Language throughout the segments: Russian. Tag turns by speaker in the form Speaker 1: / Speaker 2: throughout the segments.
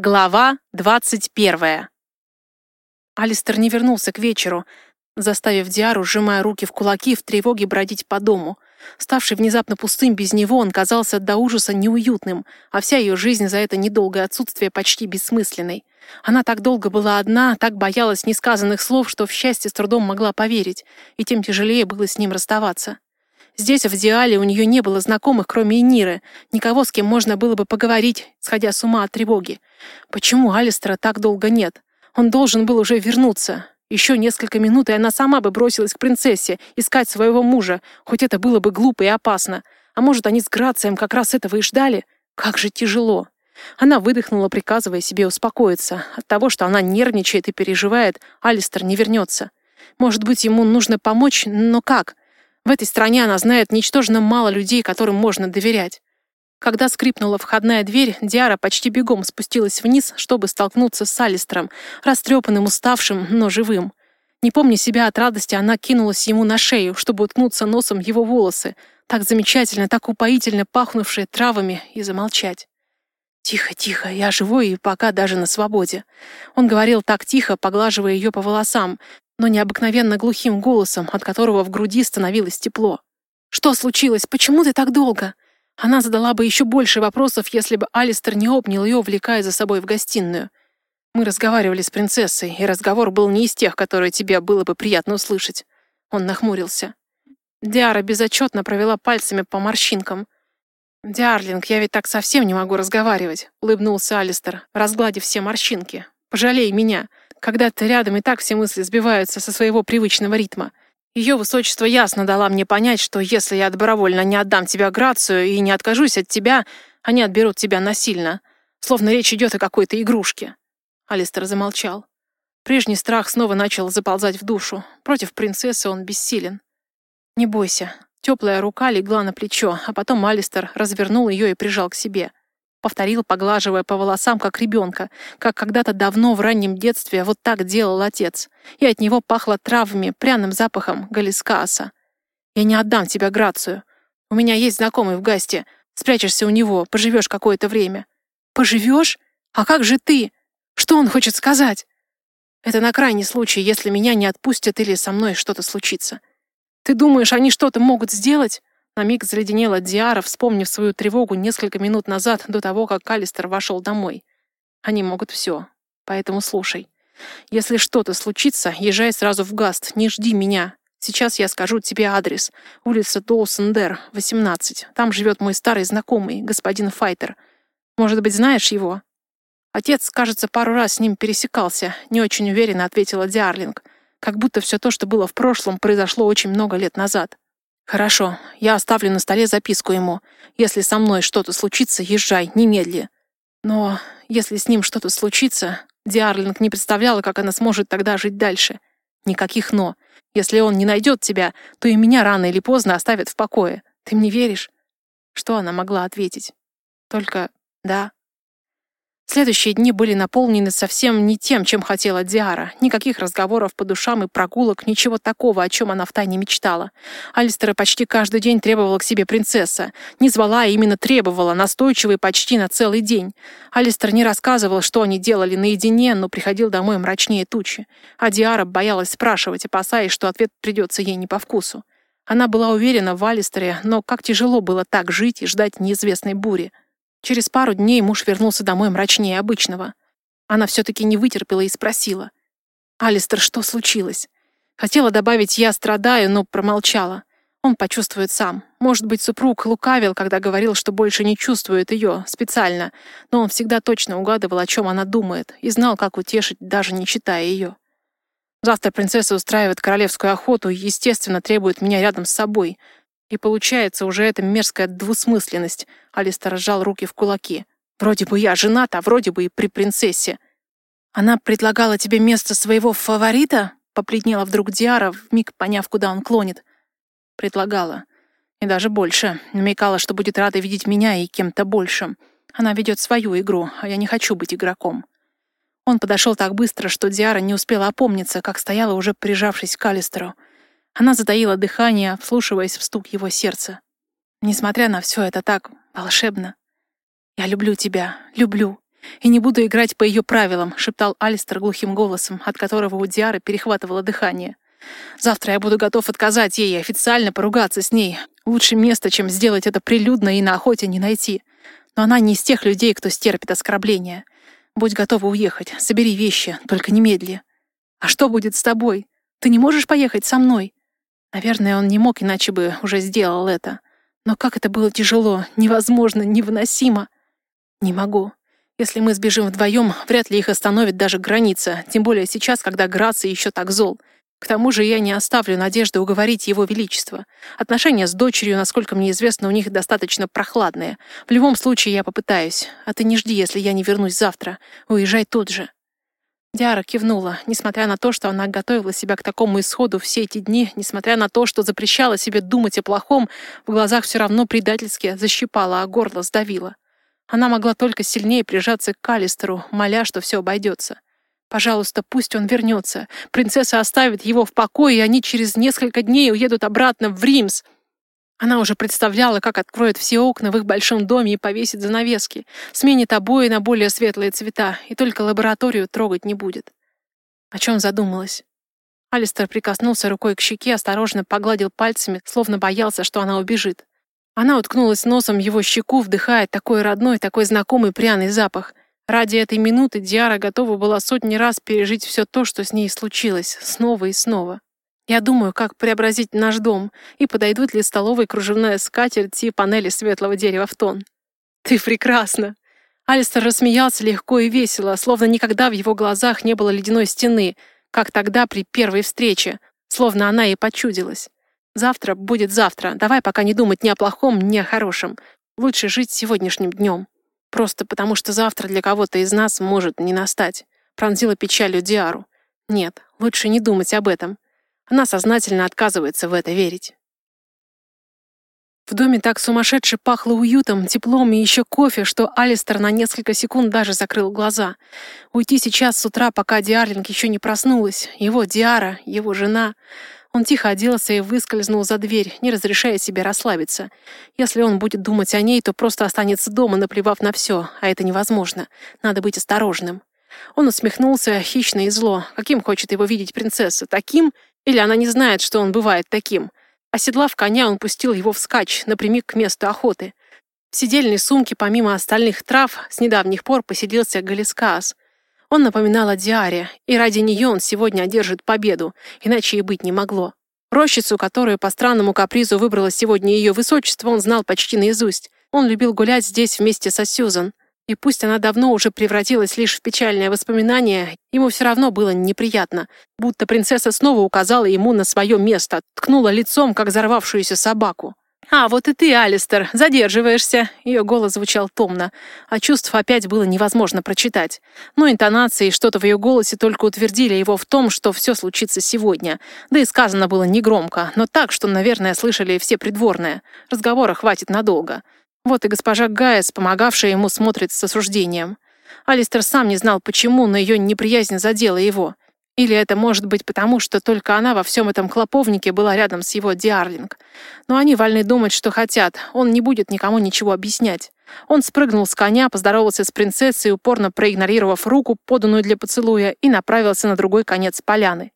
Speaker 1: Глава двадцать первая. Алистер не вернулся к вечеру, заставив Диару, сжимая руки в кулаки, в тревоге бродить по дому. Ставший внезапно пустым без него, он казался до ужаса неуютным, а вся ее жизнь за это недолгое отсутствие почти бессмысленной. Она так долго была одна, так боялась несказанных слов, что в счастье с трудом могла поверить, и тем тяжелее было с ним расставаться. Здесь, в Диале, у нее не было знакомых, кроме Эниры, никого, с кем можно было бы поговорить, сходя с ума от тревоги. Почему Алистера так долго нет? Он должен был уже вернуться. Еще несколько минут, и она сама бы бросилась к принцессе, искать своего мужа, хоть это было бы глупо и опасно. А может, они с Грацием как раз этого и ждали? Как же тяжело. Она выдохнула, приказывая себе успокоиться. От того, что она нервничает и переживает, Алистер не вернется. Может быть, ему нужно помочь, но как? В этой стране она знает ничтожно мало людей, которым можно доверять. Когда скрипнула входная дверь, Диара почти бегом спустилась вниз, чтобы столкнуться с Алистром, растрепанным, уставшим, но живым. Не помня себя от радости, она кинулась ему на шею, чтобы уткнуться носом его волосы, так замечательно, так упоительно пахнувшие травами, и замолчать. «Тихо, тихо, я живой и пока даже на свободе». Он говорил так тихо, поглаживая ее по волосам, но необыкновенно глухим голосом, от которого в груди становилось тепло. «Что случилось? Почему ты так долго?» Она задала бы еще больше вопросов, если бы Алистер не обнял ее, увлекая за собой в гостиную. Мы разговаривали с принцессой, и разговор был не из тех, которые тебе было бы приятно услышать. Он нахмурился. Диара безотчетно провела пальцами по морщинкам. «Диарлинг, я ведь так совсем не могу разговаривать», — улыбнулся Алистер, разгладив все морщинки. «Пожалей меня. Когда ты рядом, и так все мысли сбиваются со своего привычного ритма. Ее высочество ясно дала мне понять, что если я добровольно не отдам тебя Грацию и не откажусь от тебя, они отберут тебя насильно, словно речь идет о какой-то игрушке». Алистер замолчал. Прежний страх снова начал заползать в душу. Против принцессы он бессилен. «Не бойся». Теплая рука легла на плечо, а потом Алистер развернул ее и прижал к себе. Повторил, поглаживая по волосам, как ребенка, как когда-то давно в раннем детстве вот так делал отец. И от него пахло травами, пряным запахом галискааса. «Я не отдам тебя Грацию. У меня есть знакомый в Гасте. Спрячешься у него, поживешь какое-то время». «Поживешь? А как же ты? Что он хочет сказать?» «Это на крайний случай, если меня не отпустят или со мной что-то случится. Ты думаешь, они что-то могут сделать?» На миг заледенела Диара, вспомнив свою тревогу несколько минут назад, до того, как Калистер вошел домой. Они могут все. Поэтому слушай. Если что-то случится, езжай сразу в Гаст, не жди меня. Сейчас я скажу тебе адрес. Улица Доусендер, 18. Там живет мой старый знакомый, господин Файтер. Может быть, знаешь его?» Отец, кажется, пару раз с ним пересекался, не очень уверенно ответила Диарлинг. Как будто все то, что было в прошлом, произошло очень много лет назад. «Хорошо, я оставлю на столе записку ему. Если со мной что-то случится, езжай, немедли». Но если с ним что-то случится, Диарлинг не представляла, как она сможет тогда жить дальше. Никаких «но». Если он не найдет тебя, то и меня рано или поздно оставят в покое. Ты мне веришь?» Что она могла ответить? Только «да». Следующие дни были наполнены совсем не тем, чем хотела Диара. Никаких разговоров по душам и прогулок, ничего такого, о чем она втайне мечтала. Алистера почти каждый день требовала к себе принцесса. Не звала, а именно требовала, настойчиво почти на целый день. Алистер не рассказывал, что они делали наедине, но приходил домой мрачнее тучи. А Диара боялась спрашивать, опасаясь, что ответ придется ей не по вкусу. Она была уверена в Алистере, но как тяжело было так жить и ждать неизвестной бури. Через пару дней муж вернулся домой мрачнее обычного. Она все-таки не вытерпела и спросила. «Алистер, что случилось?» Хотела добавить «я страдаю», но промолчала. Он почувствует сам. Может быть, супруг лукавил, когда говорил, что больше не чувствует ее, специально, но он всегда точно угадывал, о чем она думает, и знал, как утешить, даже не читая ее. Завтра принцесса устраивает королевскую охоту и, естественно, требует меня рядом с собой. И получается уже эта мерзкая двусмысленность. Алистер сжал руки в кулаки. Вроде бы я женат, а вроде бы и при принцессе. Она предлагала тебе место своего фаворита? Попледнела вдруг Диара, вмиг поняв, куда он клонит. Предлагала. И даже больше. Намекала, что будет рада видеть меня и кем-то большим. Она ведет свою игру, а я не хочу быть игроком. Он подошел так быстро, что Диара не успела опомниться, как стояла уже прижавшись к Алистеру. Она затаила дыхание, вслушиваясь в стук его сердца. Несмотря на все это так волшебно. Я люблю тебя, люблю. и не буду играть по ее правилам», — шептал Алистер глухим голосом, от которого у Диары перехватывало дыхание. «Завтра я буду готов отказать ей и официально поругаться с ней. Лучше место, чем сделать это прилюдно и на охоте не найти. Но она не из тех людей, кто стерпит оскорбления. Будь готова уехать, собери вещи, только немедли. А что будет с тобой? Ты не можешь поехать со мной?» Наверное, он не мог, иначе бы уже сделал это. Но как это было тяжело, невозможно, невыносимо. Не могу. Если мы сбежим вдвоем, вряд ли их остановит даже граница, тем более сейчас, когда Граций еще так зол. К тому же я не оставлю надежды уговорить его величество. Отношения с дочерью, насколько мне известно, у них достаточно прохладные. В любом случае я попытаюсь. А ты не жди, если я не вернусь завтра. Уезжай тут же. Диара кивнула, несмотря на то, что она готовила себя к такому исходу все эти дни, несмотря на то, что запрещала себе думать о плохом, в глазах все равно предательски защипала, а горло сдавило. Она могла только сильнее прижаться к Калистеру, моля, что все обойдется. Пожалуйста, пусть он вернется. Принцесса оставит его в покое, и они через несколько дней уедут обратно в Римс. Она уже представляла, как откроет все окна в их большом доме и повесит занавески, сменит обои на более светлые цвета, и только лабораторию трогать не будет. О чем задумалась? Алистер прикоснулся рукой к щеке, осторожно погладил пальцами, словно боялся, что она убежит. Она уткнулась носом его щеку, вдыхая такой родной, такой знакомый пряный запах. Ради этой минуты Диара готова была сотни раз пережить все то, что с ней случилось, снова и снова. Я думаю, как преобразить наш дом, и подойдут ли столовой кружевная скатерть и панели светлого дерева в тон. Ты прекрасна. Алистер рассмеялся легко и весело, словно никогда в его глазах не было ледяной стены, как тогда при первой встрече, словно она и почудилась. Завтра будет завтра. Давай пока не думать ни о плохом, ни о хорошем. Лучше жить сегодняшним днем. Просто потому, что завтра для кого-то из нас может не настать. Пронзила печалью Диару. Нет, лучше не думать об этом. Она сознательно отказывается в это верить. В доме так сумасшедше пахло уютом, теплом и еще кофе, что Алистер на несколько секунд даже закрыл глаза. Уйти сейчас с утра, пока Диарлинг еще не проснулась. Его Диара, его жена. Он тихо оделся и выскользнул за дверь, не разрешая себе расслабиться. Если он будет думать о ней, то просто останется дома, наплевав на все, а это невозможно. Надо быть осторожным. Он усмехнулся хищно и зло. Каким хочет его видеть принцесса? Таким? Или она не знает, что он бывает таким? Оседлав коня, он пустил его вскачь, напрямик к месту охоты. В сидельной сумке, помимо остальных трав, с недавних пор поселился Галискаас — он напоминал о Диаре, и ради нее он сегодня одержит победу, иначе и быть не могло. Рощицу, которую по странному капризу выбрало сегодня ее высочество, он знал почти наизусть. Он любил гулять здесь вместе со Сьюзан. И пусть она давно уже превратилась лишь в печальное воспоминание, ему все равно было неприятно, будто принцесса снова указала ему на свое место, ткнула лицом, как взорвавшуюся собаку. «А, вот и ты, Алистер, задерживаешься!» Ее голос звучал томно, а чувств опять было невозможно прочитать. Но интонации и что-то в ее голосе только утвердили его в том, что все случится сегодня. Да и сказано было негромко, но так, что, наверное, слышали все придворные. Разговора хватит надолго. Вот и госпожа Гайес, помогавшая ему, смотрит с осуждением. Алистер сам не знал, почему, но ее неприязнь задела его. Или это может быть потому, что только она во всем этом клоповнике была рядом с его Диарлинг. Но они вольны думать, что хотят. Он не будет никому ничего объяснять. Он спрыгнул с коня, поздоровался с принцессой, упорно проигнорировав руку, поданную для поцелуя, и направился на другой конец поляны.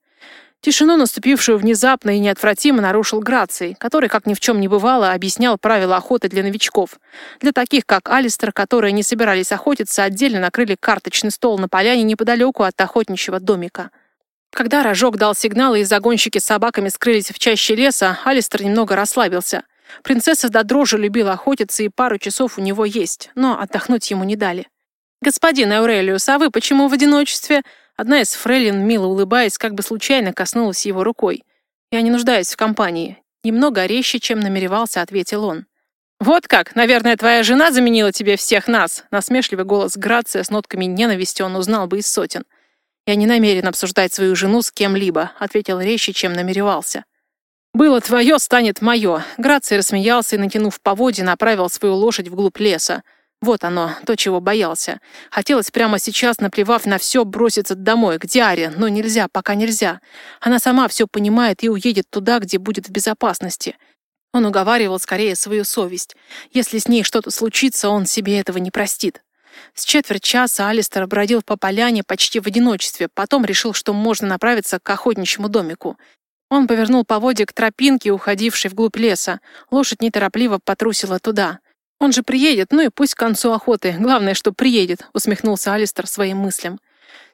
Speaker 1: Тишину, наступившую внезапно и неотвратимо, нарушил Граций, который, как ни в чем не бывало, объяснял правила охоты для новичков. Для таких, как Алистер, которые не собирались охотиться, отдельно накрыли карточный стол на поляне неподалеку от охотничьего домика. Когда рожок дал сигнал и загонщики с собаками скрылись в чаще леса, Алистер немного расслабился. Принцесса до дрожи любила охотиться, и пару часов у него есть, но отдохнуть ему не дали. «Господин Аурелиус, а вы почему в одиночестве?» Одна из фрейлин, мило улыбаясь, как бы случайно коснулась его рукой. «Я не нуждаюсь в компании». Немного резче, чем намеревался, ответил он. «Вот как! Наверное, твоя жена заменила тебе всех нас!» Насмешливый голос Грация с нотками ненависти он узнал бы из сотен. «Я не намерен обсуждать свою жену с кем-либо», — ответил резче, чем намеревался. «Было твое, станет мое». Граций рассмеялся и, натянув поводья, направил свою лошадь вглубь леса. Вот оно, то, чего боялся. Хотелось прямо сейчас, наплевав на все, броситься домой, к Диаре, но нельзя, пока нельзя. Она сама все понимает и уедет туда, где будет в безопасности. Он уговаривал скорее свою совесть. Если с ней что-то случится, он себе этого не простит. С четверть часа Алистер бродил по поляне почти в одиночестве, потом решил, что можно направиться к охотничьему домику. Он повернул поводья к тропинке, уходившей вглубь леса. Лошадь неторопливо потрусила туда. «Он же приедет, ну и пусть к концу охоты. Главное, что приедет», — усмехнулся Алистер своим мыслям.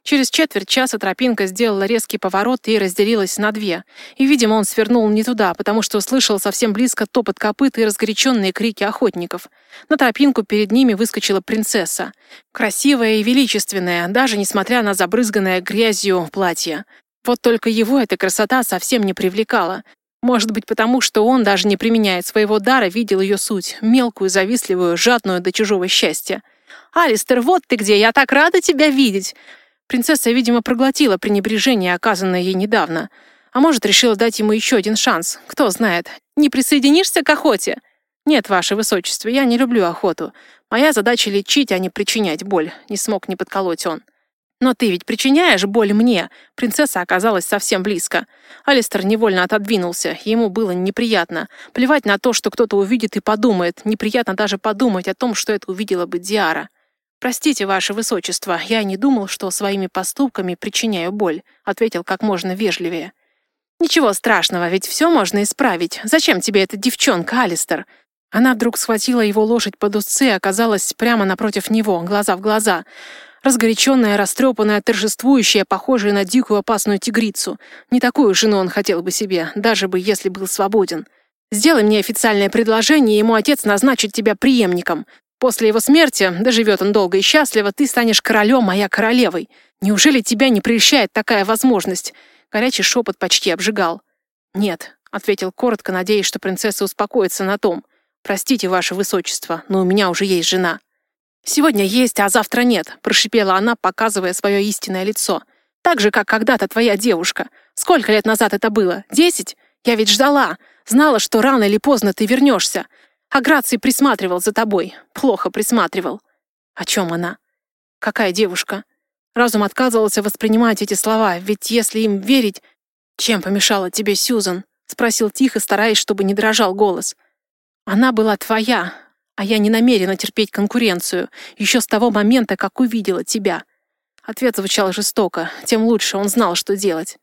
Speaker 1: Через четверть часа тропинка сделала резкий поворот и разделилась на две. И, видимо, он свернул не туда, потому что услышал совсем близко топот копыт и разгоряченные крики охотников. На тропинку перед ними выскочила принцесса. Красивая и величественная, даже несмотря на забрызганное грязью платье. Вот только его эта красота совсем не привлекала. Может быть, потому что он, даже не применяя своего дара, видел ее суть, мелкую, завистливую, жадную до чужого счастья. «Алистер, вот ты где! Я так рада тебя видеть!» Принцесса, видимо, проглотила пренебрежение, оказанное ей недавно. А может, решила дать ему еще один шанс. Кто знает. Не присоединишься к охоте? Нет, ваше высочество, я не люблю охоту. Моя задача лечить, а не причинять боль. Не смог не подколоть он. Но ты ведь причиняешь боль мне. Принцесса оказалась совсем близко. Алистер невольно отодвинулся. Ему было неприятно. Плевать на то, что кто-то увидит и подумает. Неприятно даже подумать о том, что это увидела бы Диара. «Простите, ваше высочество, я не думал, что своими поступками причиняю боль», ответил как можно вежливее. «Ничего страшного, ведь все можно исправить. Зачем тебе эта девчонка, Алистер?» Она вдруг схватила его лошадь под узцы и оказалась прямо напротив него, глаза в глаза. Разгоряченная, растрепанная, торжествующая, похожая на дикую опасную тигрицу. Не такую жену он хотел бы себе, даже бы если был свободен. «Сделай мне официальное предложение, и ему отец назначит тебя преемником. После его смерти, доживет он долго и счастливо, ты станешь королем, моя королевой. Неужели тебя не прельщает такая возможность?» Горячий шепот почти обжигал. «Нет», — ответил коротко, надеясь, что принцесса успокоится на том. «Простите, ваше высочество, но у меня уже есть жена». «Сегодня есть, а завтра нет», — прошипела она, показывая свое истинное лицо. «Так же, как когда-то твоя девушка. Сколько лет назад это было? Десять? Я ведь ждала. Знала, что рано или поздно ты вернешься. А Граций присматривал за тобой. Плохо присматривал. О чем она? Какая девушка? Разум отказывался воспринимать эти слова, ведь если им верить... «Чем помешала тебе Сьюзан?» — спросил тихо, стараясь, чтобы не дрожал голос. «Она была твоя, а я не намерена терпеть конкуренцию, еще с того момента, как увидела тебя». Ответ звучал жестоко, тем лучше он знал, что делать.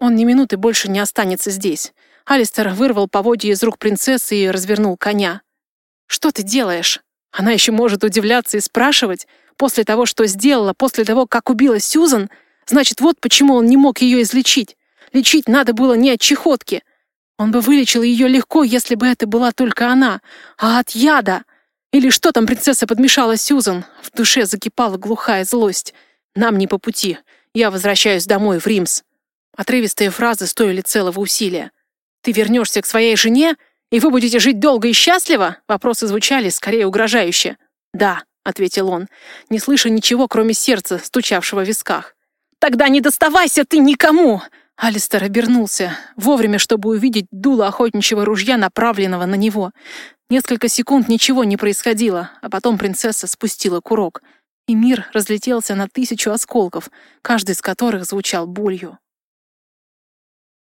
Speaker 1: Он ни минуты больше не останется здесь. Алистер вырвал поводья из рук принцессы и развернул коня. «Что ты делаешь?» Она еще может удивляться и спрашивать. После того, что сделала, после того, как убила Сьюзан, значит, вот почему он не мог ее излечить. Лечить надо было не от чехотки. Он бы вылечил ее легко, если бы это была только она, а от яда. Или что там принцесса подмешала Сьюзан? В душе закипала глухая злость. Нам не по пути. Я возвращаюсь домой, в Римс. Отрывистые фразы стоили целого усилия. «Ты вернешься к своей жене, и вы будете жить долго и счастливо?» Вопросы звучали скорее угрожающе. «Да», — ответил он, не слыша ничего, кроме сердца, стучавшего в висках. «Тогда не доставайся ты никому!» Алистер обернулся, вовремя, чтобы увидеть дуло охотничьего ружья, направленного на него. Несколько секунд ничего не происходило, а потом принцесса спустила курок, и мир разлетелся на тысячу осколков, каждый из которых звучал болью.